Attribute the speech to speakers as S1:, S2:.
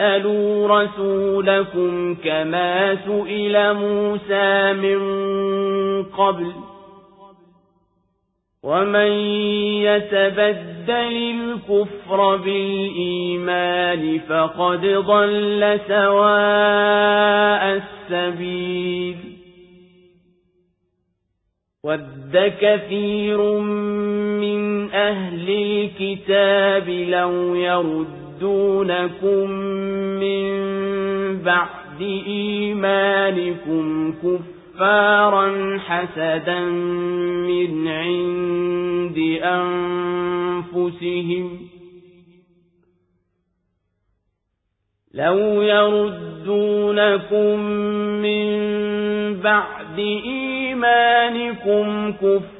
S1: تسألوا رسولكم كما سئل موسى من قبل ومن يتبدل الكفر بالإيمان فقد ضل سواء السبيل ود كثير من أهل الكتاب لو يردونكم من بعد إيمانكم كفارا حسدا من عند أنفسهم لو يردونكم من بعد إيمانكم كفارا